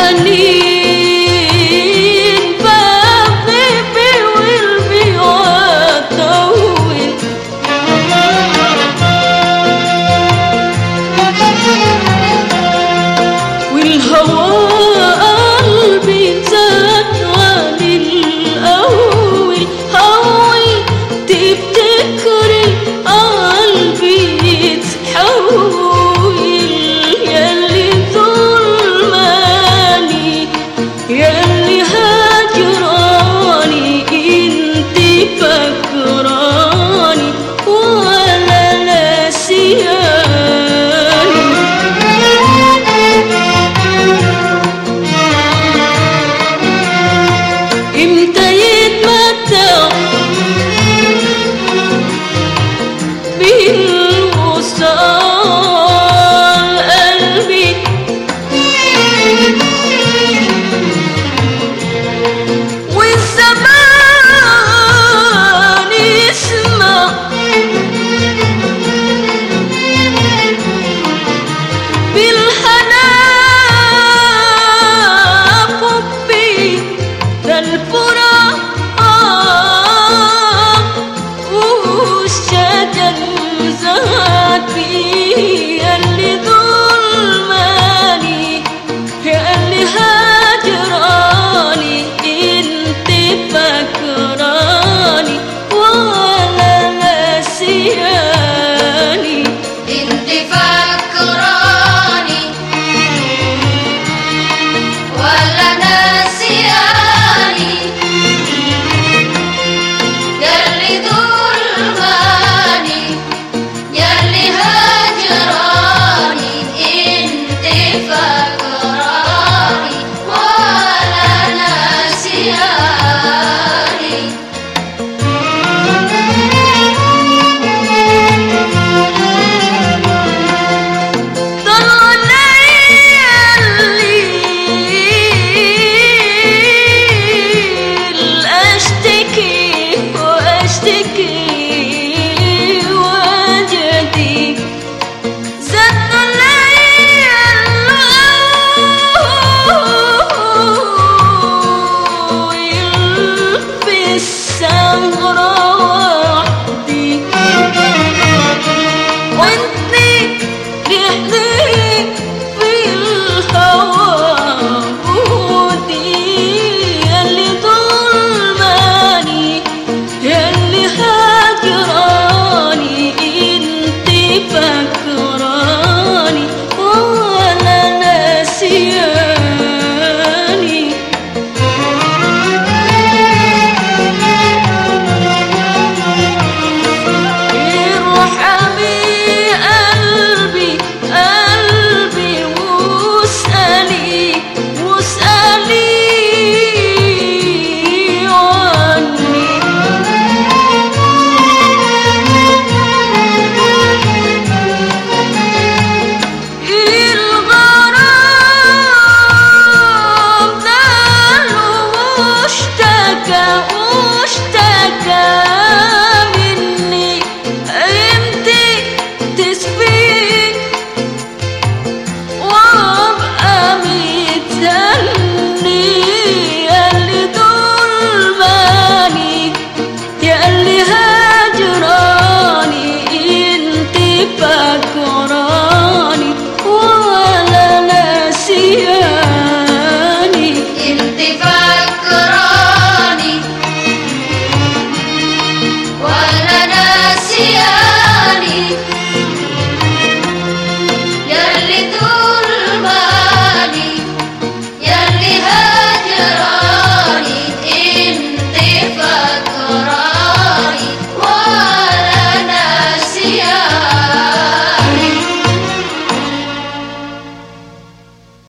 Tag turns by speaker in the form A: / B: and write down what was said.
A: I need Lucia.